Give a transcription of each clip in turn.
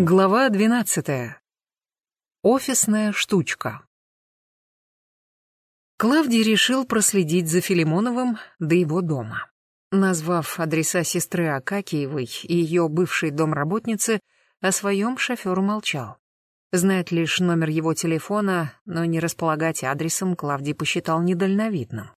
Глава 12. Офисная штучка. Клавдий решил проследить за Филимоновым до его дома. Назвав адреса сестры Акакиевой и ее бывшей домработницы, о своем шофер молчал. Знать лишь номер его телефона, но не располагать адресом Клавдий посчитал недальновидным.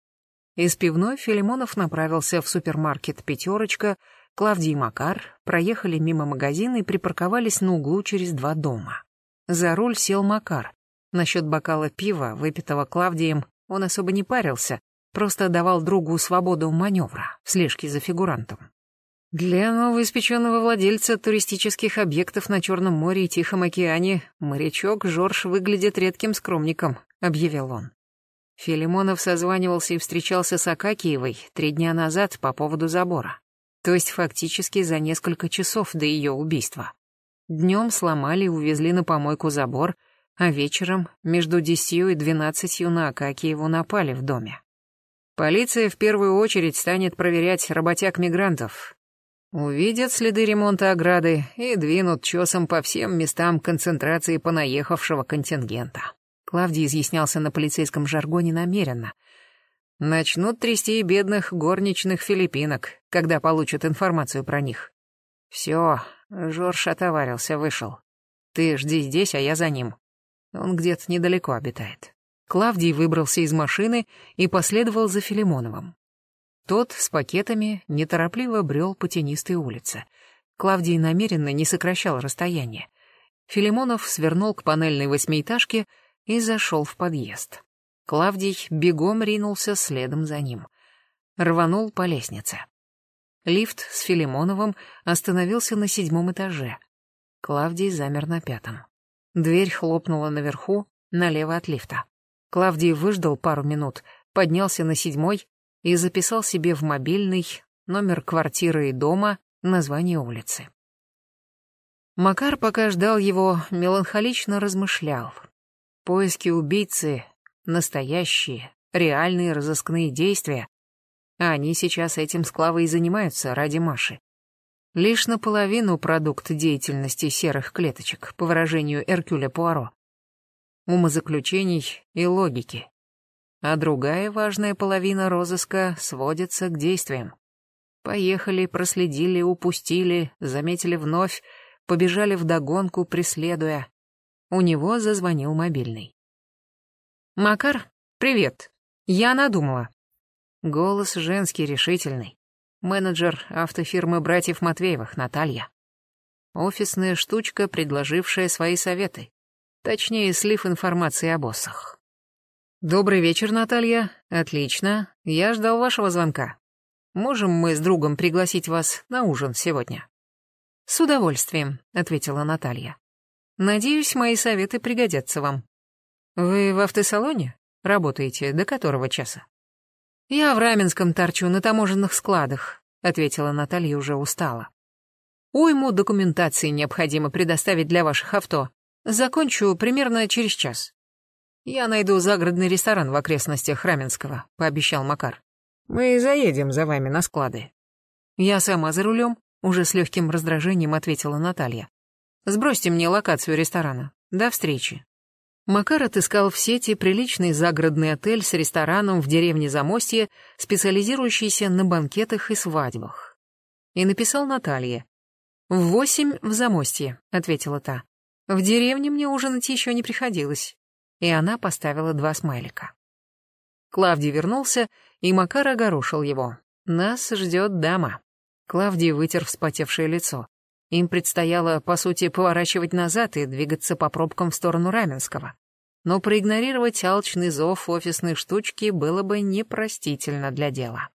Из пивной Филимонов направился в супермаркет «Пятерочка», Клавдий и Макар проехали мимо магазина и припарковались на углу через два дома. За руль сел Макар. Насчет бокала пива, выпитого Клавдием, он особо не парился, просто давал другу свободу маневра в слежке за фигурантом. Для новоиспеченного владельца туристических объектов на Черном море и Тихом океане морячок Жорж выглядит редким скромником, объявил он. Филимонов созванивался и встречался с Акакиевой три дня назад по поводу забора то есть фактически за несколько часов до ее убийства. Днем сломали и увезли на помойку забор, а вечером между десятью и двенадцатью на Акакиеву напали в доме. Полиция в первую очередь станет проверять работяг-мигрантов. Увидят следы ремонта ограды и двинут чесом по всем местам концентрации понаехавшего контингента. Клавдий изъяснялся на полицейском жаргоне намеренно — Начнут трясти бедных горничных филиппинок, когда получат информацию про них. Все, Жорж отоварился, вышел. Ты жди здесь, а я за ним. Он где-то недалеко обитает. Клавдий выбрался из машины и последовал за Филимоновым. Тот с пакетами неторопливо брел по тенистой улице. Клавдий намеренно не сокращал расстояние. Филимонов свернул к панельной восьмиэтажке и зашел в подъезд. Клавдий бегом ринулся следом за ним. Рванул по лестнице. Лифт с Филимоновым остановился на седьмом этаже. Клавдий замер на пятом. Дверь хлопнула наверху, налево от лифта. Клавдий выждал пару минут, поднялся на седьмой и записал себе в мобильный номер квартиры и дома, название улицы. Макар, пока ждал его, меланхолично размышлял. Поиски убийцы настоящие, реальные разыскные действия. А они сейчас этим с Клавой и занимаются ради Маши. Лишь наполовину продукт деятельности серых клеточек, по выражению Эркюля Пуаро. Умозаключений и логики. А другая важная половина розыска сводится к действиям. Поехали, проследили, упустили, заметили вновь, побежали вдогонку, преследуя. У него зазвонил мобильный. «Макар, привет. Я надумала». Голос женский, решительный. Менеджер автофирмы братьев Матвеевых, Наталья. Офисная штучка, предложившая свои советы. Точнее, слив информации о боссах. «Добрый вечер, Наталья. Отлично. Я ждал вашего звонка. Можем мы с другом пригласить вас на ужин сегодня?» «С удовольствием», — ответила Наталья. «Надеюсь, мои советы пригодятся вам». «Вы в автосалоне? Работаете до которого часа?» «Я в Раменском торчу на таможенных складах», — ответила Наталья уже устала. «Уйму документации необходимо предоставить для ваших авто. Закончу примерно через час». «Я найду загородный ресторан в окрестностях Раменского», — пообещал Макар. «Мы заедем за вами на склады». «Я сама за рулем», — уже с легким раздражением ответила Наталья. «Сбросьте мне локацию ресторана. До встречи». Макар отыскал в сети приличный загородный отель с рестораном в деревне Замостье, специализирующийся на банкетах и свадьбах. И написал Наталье. «В восемь в Замостье», — ответила та. «В деревне мне ужинать еще не приходилось». И она поставила два смайлика. Клавдий вернулся, и Макар огорошил его. «Нас ждет дама». Клавдий вытер вспотевшее лицо. Им предстояло, по сути, поворачивать назад и двигаться по пробкам в сторону Раменского. Но проигнорировать алчный зов офисной штучки было бы непростительно для дела.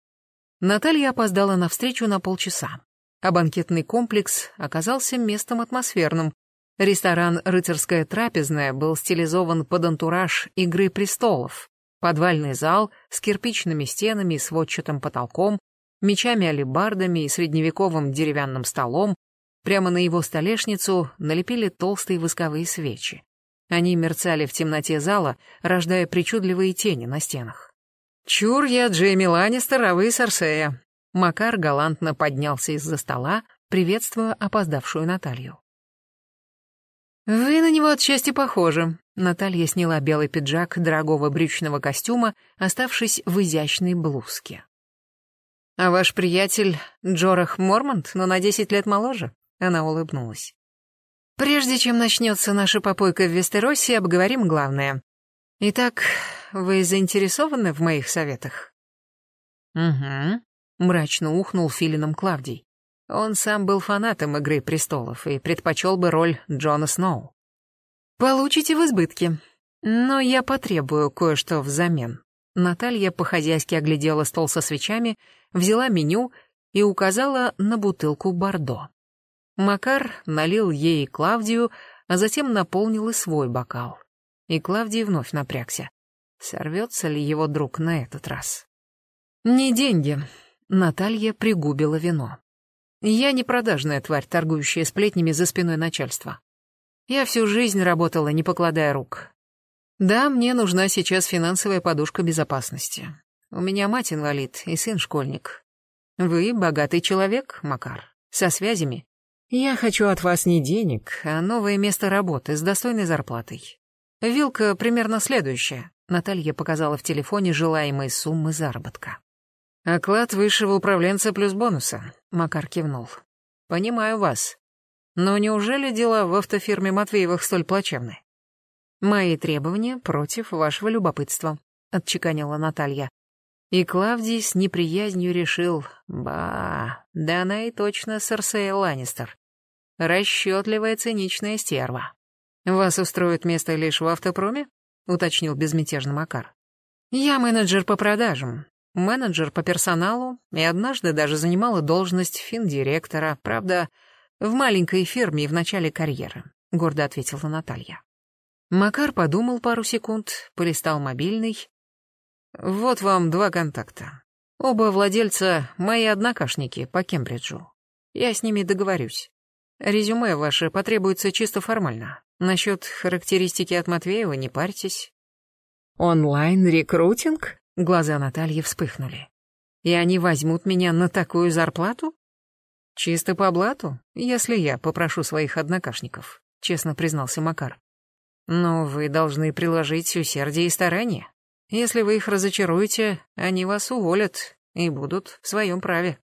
Наталья опоздала на встречу на полчаса, а банкетный комплекс оказался местом атмосферным. Ресторан «Рыцарская трапезная» был стилизован под антураж «Игры престолов». Подвальный зал с кирпичными стенами и сводчатым потолком, мечами-алебардами и средневековым деревянным столом, Прямо на его столешницу налепили толстые восковые свечи. Они мерцали в темноте зала, рождая причудливые тени на стенах. «Чур я Джейми Ланнистер, а вы Сарсея». Макар галантно поднялся из-за стола, приветствуя опоздавшую Наталью. Вы на него отчасти похожи. Наталья сняла белый пиджак дорогого брючного костюма, оставшись в изящной блузке. А ваш приятель Джорах Мормонт, но на десять лет моложе? Она улыбнулась. Прежде чем начнется наша попойка в Вестеросе, обговорим главное. Итак, вы заинтересованы в моих советах? Угу, мрачно ухнул филином Клавдий. Он сам был фанатом «Игры престолов» и предпочел бы роль Джона Сноу. Получите в избытке, но я потребую кое-что взамен. Наталья по-хозяйски оглядела стол со свечами, взяла меню и указала на бутылку Бордо. Макар налил ей Клавдию, а затем наполнил и свой бокал. И Клавдий вновь напрягся. Сорвется ли его друг на этот раз? «Не деньги», — Наталья пригубила вино. «Я не продажная тварь, торгующая сплетнями за спиной начальства. Я всю жизнь работала, не покладая рук. Да, мне нужна сейчас финансовая подушка безопасности. У меня мать инвалид и сын школьник. Вы богатый человек, Макар, со связями. Я хочу от вас не денег, а новое место работы с достойной зарплатой. Вилка примерно следующая. Наталья показала в телефоне желаемые суммы заработка. Оклад высшего управленца плюс бонуса. Макар кивнул. Понимаю вас. Но неужели дела в автофирме Матвеевых столь плачевны? Мои требования против вашего любопытства, отчеканила Наталья. И Клавдий с неприязнью решил, ба, да она и точно Серсея Ланнистер. Расчетливая циничная стерва. «Вас устроит место лишь в автопроме?» — уточнил безмятежно Макар. «Я менеджер по продажам, менеджер по персоналу и однажды даже занимала должность финдиректора, правда, в маленькой фирме в начале карьеры», — гордо ответила Наталья. Макар подумал пару секунд, полистал мобильный. «Вот вам два контакта. Оба владельца — мои однокашники по Кембриджу. Я с ними договорюсь. Резюме ваше потребуется чисто формально. Насчет характеристики от Матвеева не парьтесь. Онлайн-рекрутинг? Глаза Натальи вспыхнули. И они возьмут меня на такую зарплату? Чисто по блату, если я попрошу своих однокашников, честно признался Макар. Но вы должны приложить усердие и старание. Если вы их разочаруете, они вас уволят и будут в своем праве.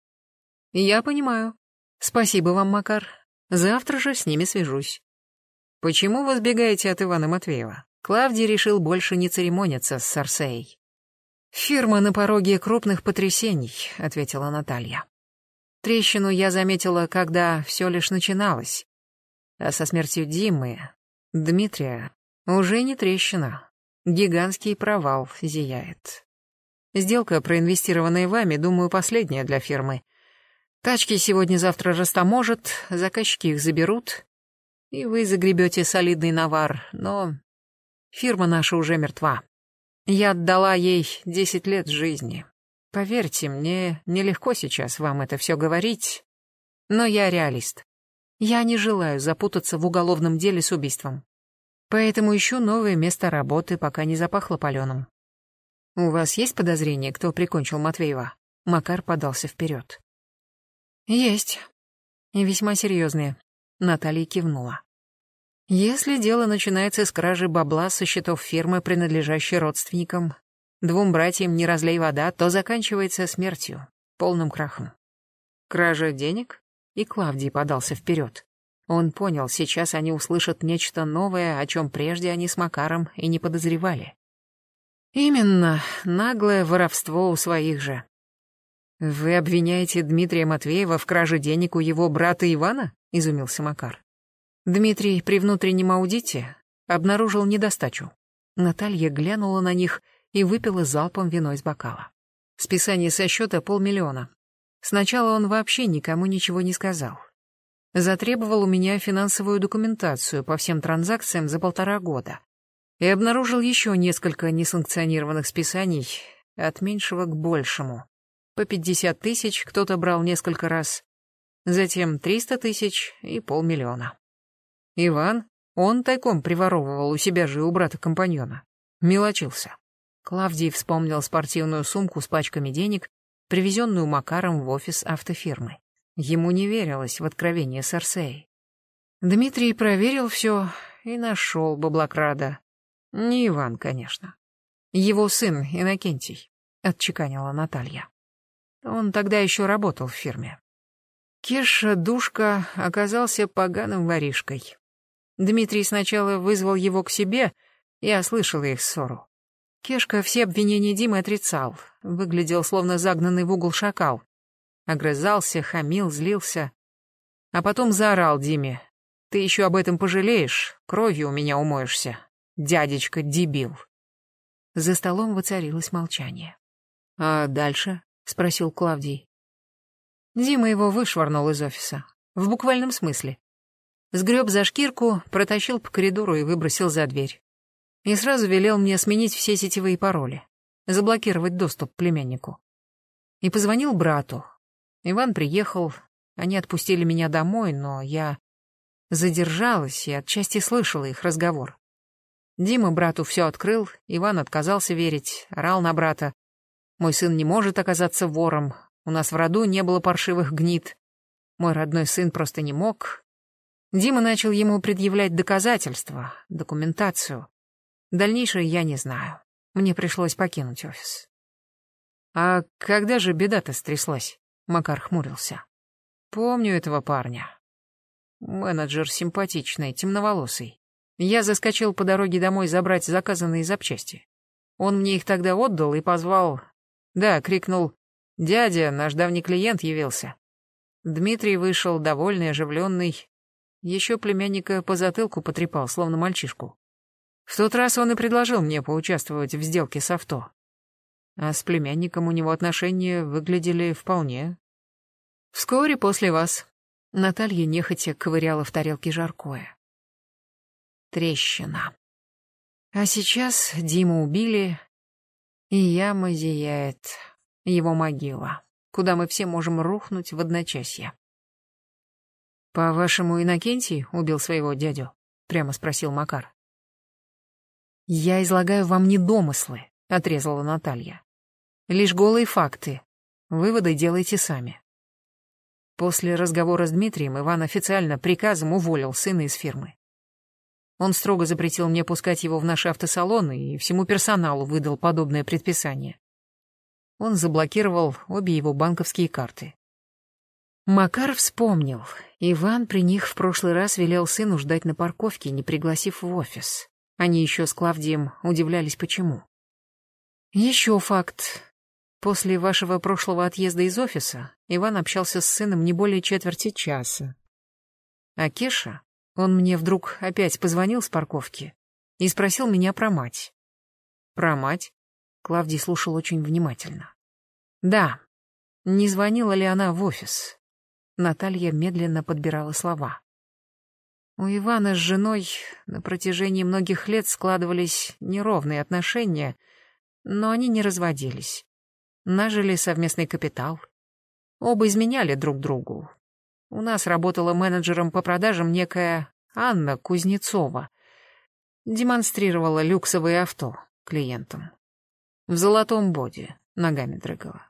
Я понимаю. Спасибо вам, Макар. Завтра же с ними свяжусь. Почему вы сбегаете от Ивана Матвеева? Клавдий решил больше не церемониться с Сарсеей. «Фирма на пороге крупных потрясений», — ответила Наталья. Трещину я заметила, когда все лишь начиналось. А со смертью Димы, Дмитрия, уже не трещина. Гигантский провал зияет. Сделка, проинвестированная вами, думаю, последняя для фирмы. Тачки сегодня-завтра растаможат, заказчики их заберут, и вы загребете солидный навар, но фирма наша уже мертва. Я отдала ей десять лет жизни. Поверьте, мне нелегко сейчас вам это все говорить, но я реалист. Я не желаю запутаться в уголовном деле с убийством. Поэтому ищу новое место работы, пока не запахло паленым. У вас есть подозрение, кто прикончил Матвеева? Макар подался вперед. «Есть. И весьма серьезные», — Наталья кивнула. «Если дело начинается с кражи бабла со счетов фирмы, принадлежащей родственникам, двум братьям не разлей вода, то заканчивается смертью, полным крахом. Кража денег?» И Клавдий подался вперед. Он понял, сейчас они услышат нечто новое, о чем прежде они с Макаром и не подозревали. Именно, наглое воровство у своих же. «Вы обвиняете Дмитрия Матвеева в краже денег у его брата Ивана?» — изумился Макар. Дмитрий при внутреннем аудите обнаружил недостачу. Наталья глянула на них и выпила залпом вино из бокала. Списание со счета полмиллиона. Сначала он вообще никому ничего не сказал. Затребовал у меня финансовую документацию по всем транзакциям за полтора года. И обнаружил еще несколько несанкционированных списаний от меньшего к большему. По 50 тысяч кто-то брал несколько раз, затем 300 тысяч и полмиллиона. Иван, он тайком приворовывал у себя же у брата-компаньона. Мелочился. Клавдий вспомнил спортивную сумку с пачками денег, привезенную Макаром в офис автофирмы. Ему не верилось в откровение Сарсеи. Дмитрий проверил все и нашел Баблокрада. Не Иван, конечно. Его сын Иннокентий, отчеканила Наталья. Он тогда еще работал в фирме. Кеша Душка оказался поганым воришкой. Дмитрий сначала вызвал его к себе, я слышала их ссору. Кешка все обвинения Димы отрицал, выглядел словно загнанный в угол шакал. Огрызался, хамил, злился. А потом заорал Диме. «Ты еще об этом пожалеешь, кровью у меня умоешься, дядечка дебил». За столом воцарилось молчание. «А дальше?» — спросил Клавдий. Дима его вышвырнул из офиса. В буквальном смысле. Сгреб за шкирку, протащил по коридору и выбросил за дверь. И сразу велел мне сменить все сетевые пароли, заблокировать доступ к племяннику. И позвонил брату. Иван приехал, они отпустили меня домой, но я задержалась и отчасти слышала их разговор. Дима брату все открыл, Иван отказался верить, орал на брата. Мой сын не может оказаться вором, у нас в роду не было паршивых гнид. Мой родной сын просто не мог. Дима начал ему предъявлять доказательства, документацию. Дальнейшее я не знаю. Мне пришлось покинуть офис. «А когда же беда-то стряслась?» Макар хмурился. «Помню этого парня. Менеджер симпатичный, темноволосый. Я заскочил по дороге домой забрать заказанные запчасти. Он мне их тогда отдал и позвал... Да, крикнул «Дядя, наш давний клиент явился». Дмитрий вышел, довольный, оживленный. Еще племянника по затылку потрепал, словно мальчишку. В тот раз он и предложил мне поучаствовать в сделке с авто. А с племянником у него отношения выглядели вполне. Вскоре после вас Наталья нехотя ковыряла в тарелке жаркое. Трещина. А сейчас Диму убили, и яма зияет, его могила, куда мы все можем рухнуть в одночасье. «По-вашему, Иннокентий убил своего дядю?» — прямо спросил Макар. «Я излагаю вам не домыслы», — отрезала Наталья. «Лишь голые факты. Выводы делайте сами». После разговора с Дмитрием Иван официально приказом уволил сына из фирмы. Он строго запретил мне пускать его в наши автосалоны и всему персоналу выдал подобное предписание. Он заблокировал обе его банковские карты. Макар вспомнил. Иван при них в прошлый раз велел сыну ждать на парковке, не пригласив в офис. Они еще с Клавдием удивлялись, почему. Еще факт. После вашего прошлого отъезда из офиса Иван общался с сыном не более четверти часа. А Кеша, он мне вдруг опять позвонил с парковки и спросил меня про мать. Про мать? Клавдий слушал очень внимательно. Да, не звонила ли она в офис? Наталья медленно подбирала слова. У Ивана с женой на протяжении многих лет складывались неровные отношения, но они не разводились. Нажили совместный капитал. Оба изменяли друг другу. У нас работала менеджером по продажам некая Анна Кузнецова. Демонстрировала люксовые авто клиентам. В золотом боди, ногами дрыгала.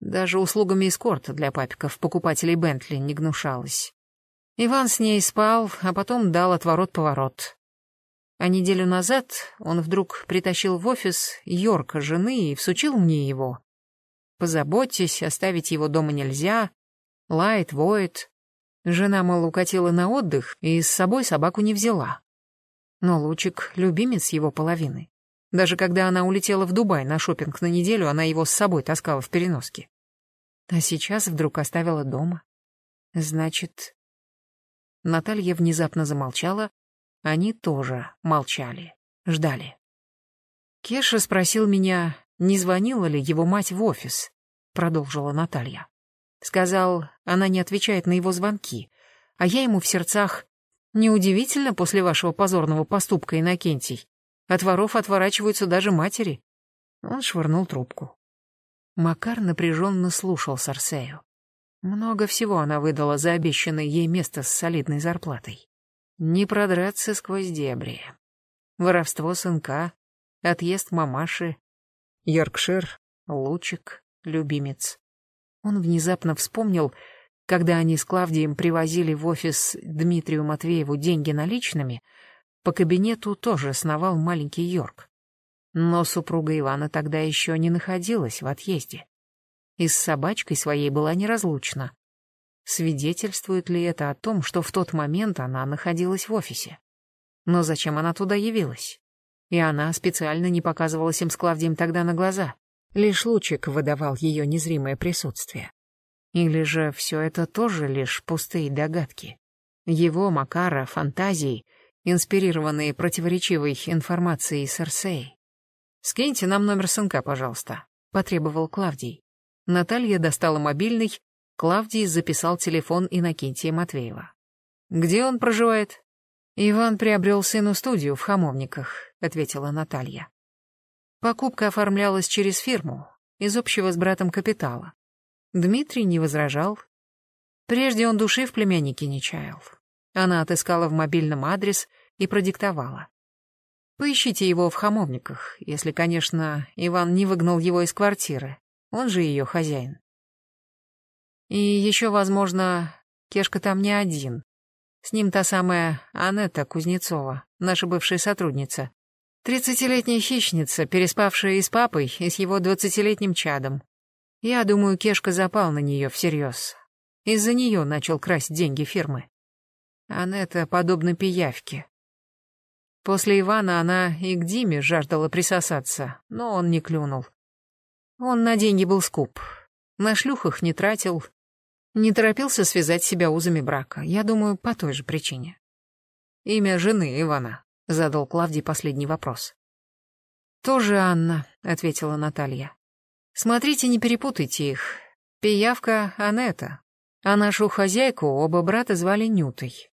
Даже услугами эскорта для папиков покупателей Бентли не гнушалась. Иван с ней спал, а потом дал отворот-поворот. А неделю назад он вдруг притащил в офис Йорка жены и всучил мне его. Позаботьтесь, оставить его дома нельзя. Лает, воет. Жена, мол, укатила на отдых и с собой собаку не взяла. Но Лучик — любимец его половины. Даже когда она улетела в Дубай на шопинг на неделю, она его с собой таскала в переноске. А сейчас вдруг оставила дома. Значит, Наталья внезапно замолчала, они тоже молчали, ждали. Кеша спросил меня, не звонила ли его мать в офис, продолжила Наталья. Сказал, она не отвечает на его звонки, а я ему в сердцах Неудивительно после вашего позорного поступка, Иннокентий. От воров отворачиваются даже матери. Он швырнул трубку. Макар напряженно слушал Сарсею. Много всего она выдала за обещанное ей место с солидной зарплатой. Не продраться сквозь дебри. Воровство сынка, отъезд мамаши, Йоркшир, лучик, любимец. Он внезапно вспомнил, когда они с Клавдием привозили в офис Дмитрию Матвееву деньги наличными, По кабинету тоже сновал маленький Йорк. Но супруга Ивана тогда еще не находилась в отъезде. И с собачкой своей была неразлучна. Свидетельствует ли это о том, что в тот момент она находилась в офисе? Но зачем она туда явилась? И она специально не показывалась им с Клавдием тогда на глаза. Лишь лучик выдавал ее незримое присутствие. Или же все это тоже лишь пустые догадки? Его, Макара, фантазии — инспирированные противоречивой информацией Серсей. «Скиньте нам номер сынка, пожалуйста», — потребовал Клавдий. Наталья достала мобильный, Клавдий записал телефон Иннокентия Матвеева. «Где он проживает?» «Иван приобрел сыну студию в Хамовниках», — ответила Наталья. Покупка оформлялась через фирму, из общего с братом капитала. Дмитрий не возражал. Прежде он души в племяннике не чаял. Она отыскала в мобильном адрес и продиктовала. Поищите его в хамовниках, если, конечно, Иван не выгнал его из квартиры. Он же ее хозяин. И еще, возможно, Кешка там не один. С ним та самая Анетта Кузнецова, наша бывшая сотрудница. Тридцатилетняя хищница, переспавшая и с папой, и с его двадцатилетним чадом. Я думаю, Кешка запал на нее всерьез. Из-за нее начал красть деньги фирмы. Анетта подобна пиявке. После Ивана она и к Диме жаждала присосаться, но он не клюнул. Он на деньги был скуп, на шлюхах не тратил, не торопился связать себя узами брака, я думаю, по той же причине. «Имя жены Ивана», — задал Клавдий последний вопрос. «Тоже Анна», — ответила Наталья. «Смотрите, не перепутайте их. Пиявка Анетта, а нашу хозяйку оба брата звали Нютой.